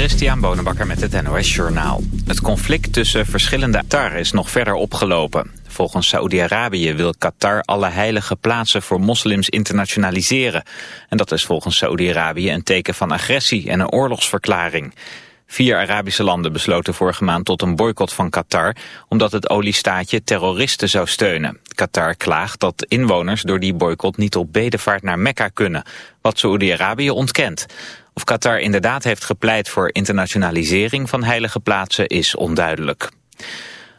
Christian Bonenbakker met het NOS Journaal. Het conflict tussen verschillende Qatar is nog verder opgelopen. Volgens Saoedi-Arabië wil Qatar alle heilige plaatsen voor moslims internationaliseren. En dat is volgens Saoedi-Arabië een teken van agressie en een oorlogsverklaring. Vier Arabische landen besloten vorige maand tot een boycott van Qatar... omdat het oliestaatje terroristen zou steunen. Qatar klaagt dat inwoners door die boycott niet op bedevaart naar Mekka kunnen... wat Saoedi-Arabië ontkent. Of Qatar inderdaad heeft gepleit voor internationalisering van heilige plaatsen is onduidelijk.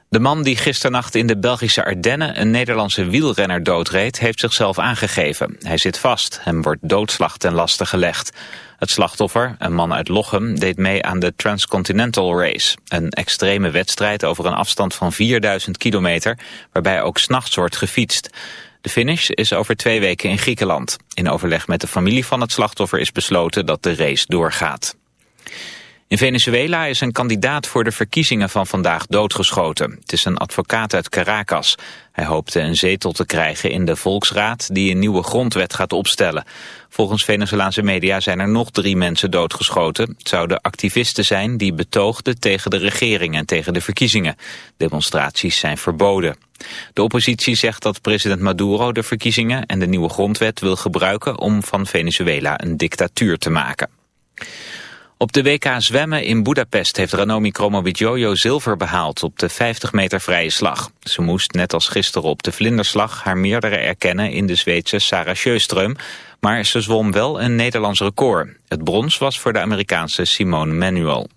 De man die gisternacht in de Belgische Ardennen een Nederlandse wielrenner doodreed, heeft zichzelf aangegeven. Hij zit vast. Hem wordt doodslag ten laste gelegd. Het slachtoffer, een man uit Lochem, deed mee aan de Transcontinental Race. Een extreme wedstrijd over een afstand van 4000 kilometer, waarbij ook s'nachts wordt gefietst. De finish is over twee weken in Griekenland. In overleg met de familie van het slachtoffer is besloten dat de race doorgaat. In Venezuela is een kandidaat voor de verkiezingen van vandaag doodgeschoten. Het is een advocaat uit Caracas. Hij hoopte een zetel te krijgen in de Volksraad die een nieuwe grondwet gaat opstellen. Volgens Venezolaanse media zijn er nog drie mensen doodgeschoten. Het zouden activisten zijn die betoogden tegen de regering en tegen de verkiezingen. Demonstraties zijn verboden. De oppositie zegt dat president Maduro de verkiezingen en de nieuwe grondwet wil gebruiken om van Venezuela een dictatuur te maken. Op de WK zwemmen in Budapest heeft Ranomi Kromowidjojo zilver behaald op de 50 meter vrije slag. Ze moest net als gisteren op de vlinderslag haar meerdere erkennen in de Zweedse Sarah Sjöström, maar ze zwom wel een Nederlands record. Het brons was voor de Amerikaanse Simone Manuel.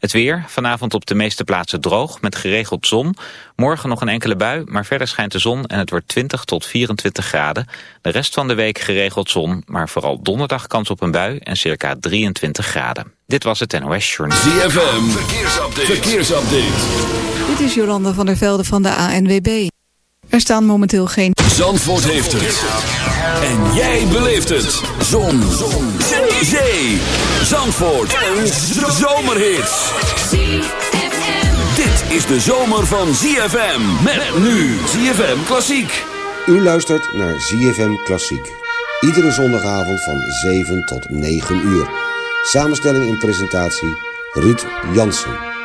Het weer, vanavond op de meeste plaatsen droog, met geregeld zon. Morgen nog een enkele bui, maar verder schijnt de zon en het wordt 20 tot 24 graden. De rest van de week geregeld zon, maar vooral donderdag kans op een bui en circa 23 graden. Dit was het NOS Journal. ZFM, verkeersupdate. verkeersupdate. Dit is Jolanda van der Velde van de ANWB. Er staan momenteel geen... Zandvoort heeft het. En jij beleeft het. Zon. Zon. Zee. Zee. Zandvoort. Een zomerhit. Dit is de zomer van ZFM. Met nu ZFM Klassiek. U luistert naar ZFM Klassiek. Iedere zondagavond van 7 tot 9 uur. Samenstelling en presentatie Ruud Jansen.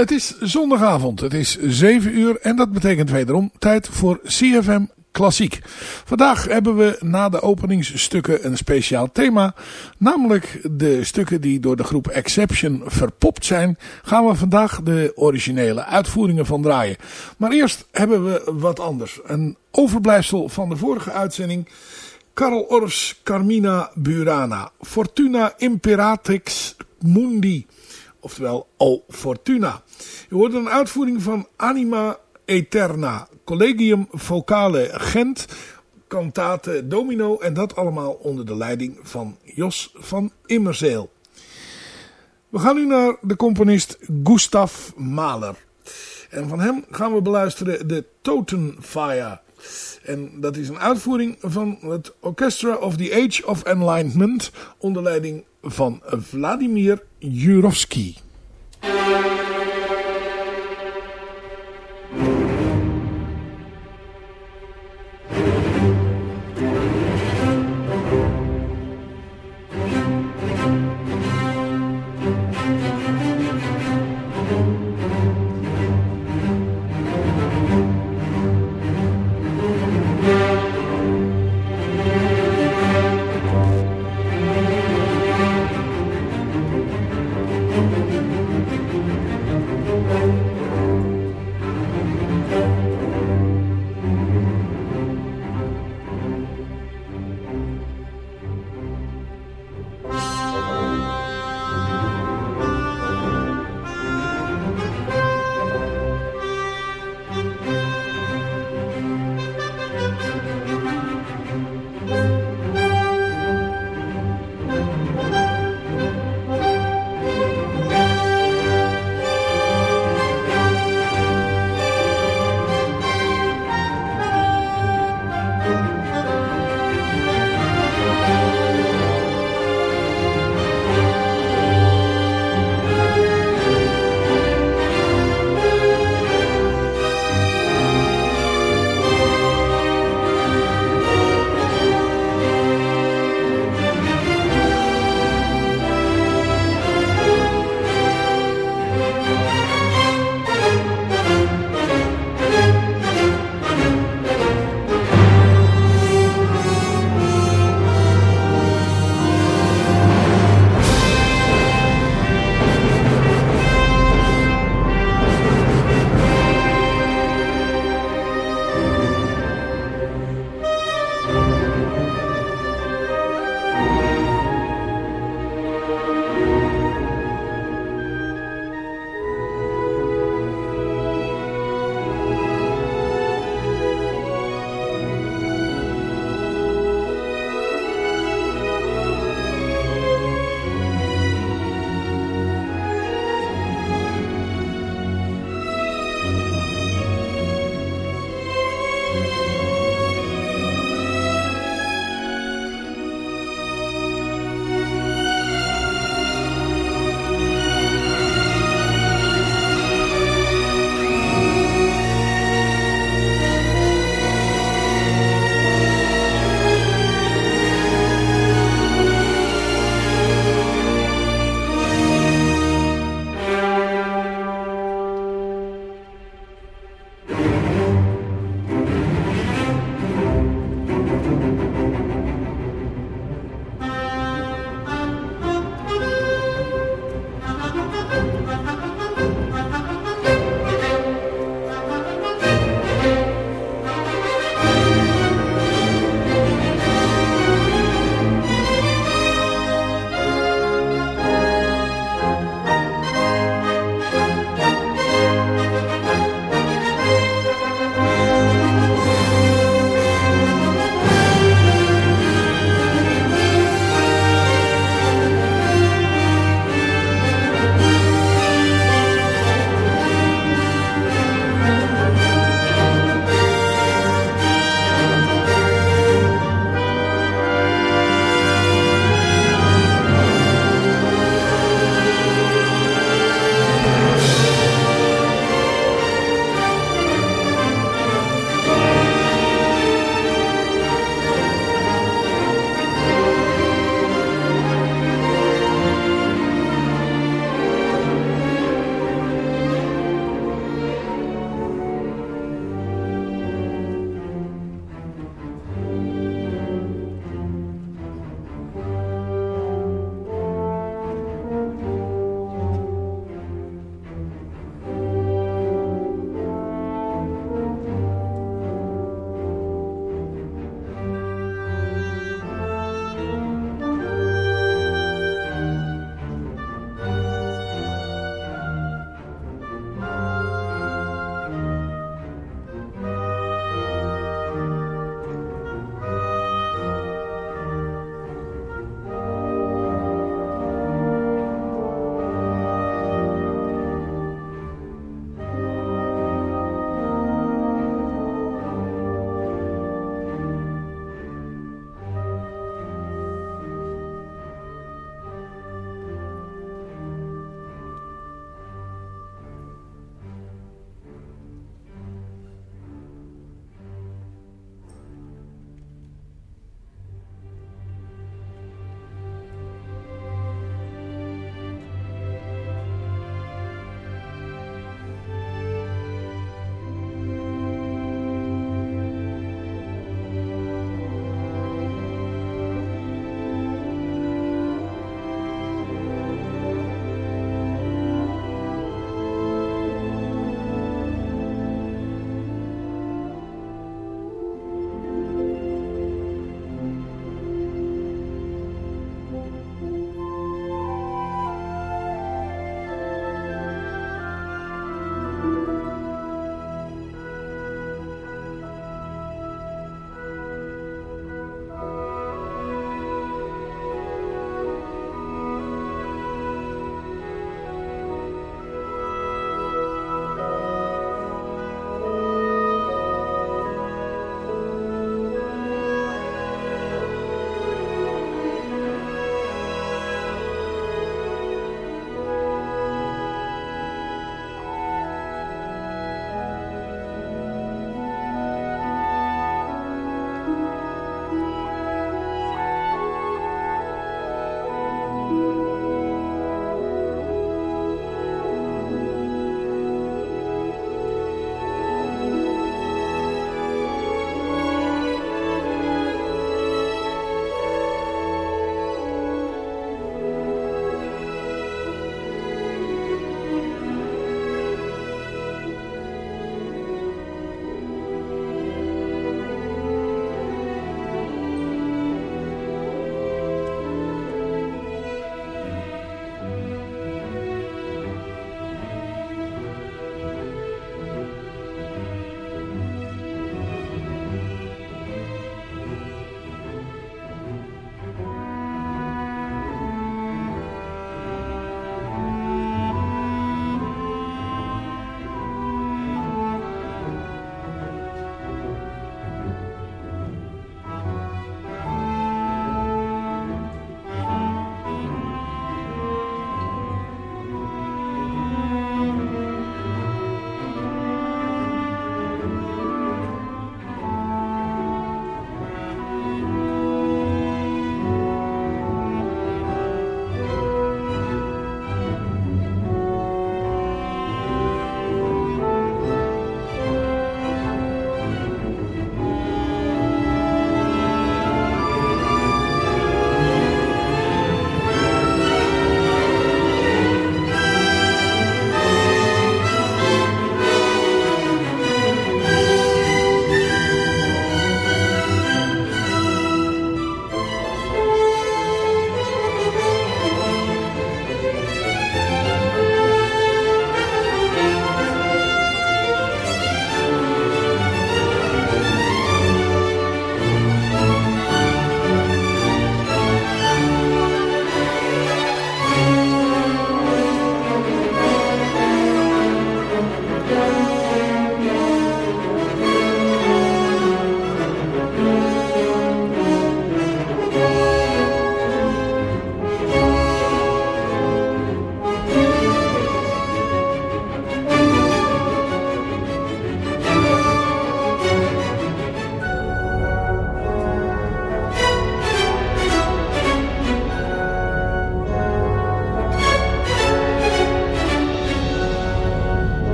Het is zondagavond, het is 7 uur en dat betekent wederom tijd voor CFM Klassiek. Vandaag hebben we na de openingsstukken een speciaal thema. Namelijk de stukken die door de groep Exception verpopt zijn. Gaan we vandaag de originele uitvoeringen van draaien. Maar eerst hebben we wat anders. Een overblijfsel van de vorige uitzending. Karl Orffs Carmina Burana. Fortuna Imperatrix Mundi. Oftewel O Fortuna. Je hoort een uitvoering van Anima Eterna. Collegium Vocale Gent. Cantate Domino. En dat allemaal onder de leiding van Jos van Immerzeel. We gaan nu naar de componist Gustav Mahler. En van hem gaan we beluisteren de Totenfire. En dat is een uitvoering van het Orchestra of the Age of Enlightenment onder leiding van Vladimir Jurovsky.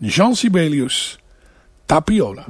Jean Sibelius, Tapiola.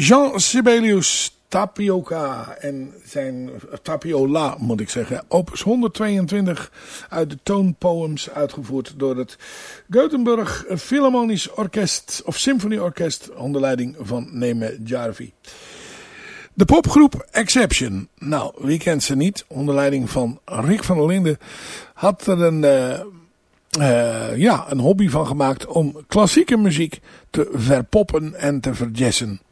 Jean Sibelius Tapioca en zijn Tapiola moet ik zeggen. Opus 122 uit de toonpoems uitgevoerd door het Gothenburg Philharmonisch Orkest of Symfonieorkest onder leiding van Neme Jarvi. De popgroep Exception. Nou, wie kent ze niet? Onder leiding van Rick van der Linden had er een, uh, uh, ja, een hobby van gemaakt om klassieke muziek te verpoppen en te verjessen.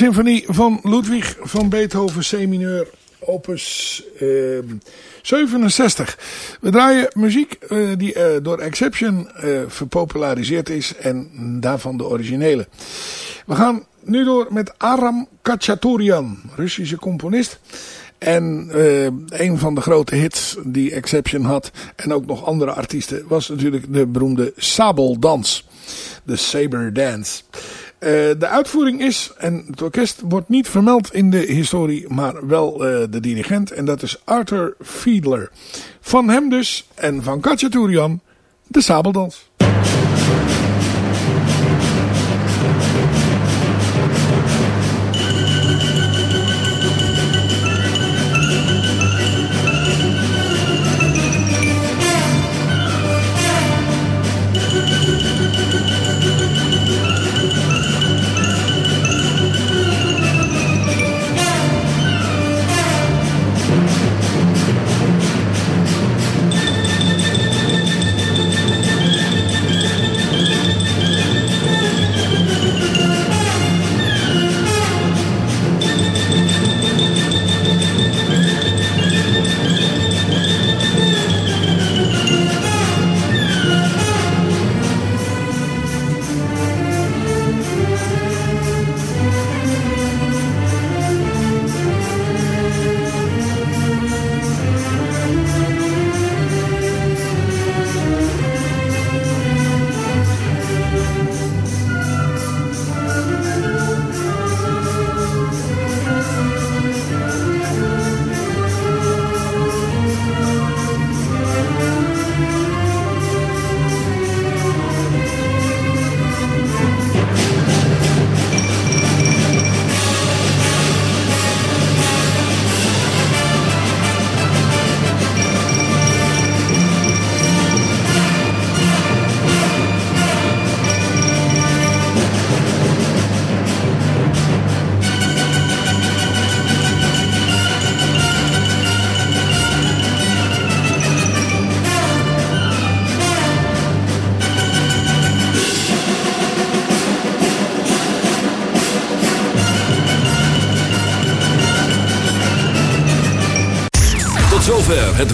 Symfonie van Ludwig van Beethoven, C-mineur, opus uh, 67. We draaien muziek uh, die uh, door Exception uh, verpopulariseerd is en daarvan de originele. We gaan nu door met Aram Kachaturian, Russische componist. En uh, een van de grote hits die Exception had, en ook nog andere artiesten, was natuurlijk de beroemde Sabeldans. De Saber Dance. Uh, de uitvoering is, en het orkest wordt niet vermeld in de historie, maar wel uh, de dirigent. En dat is Arthur Fiedler. Van hem dus, en van Kachaturian, de Sabeldans.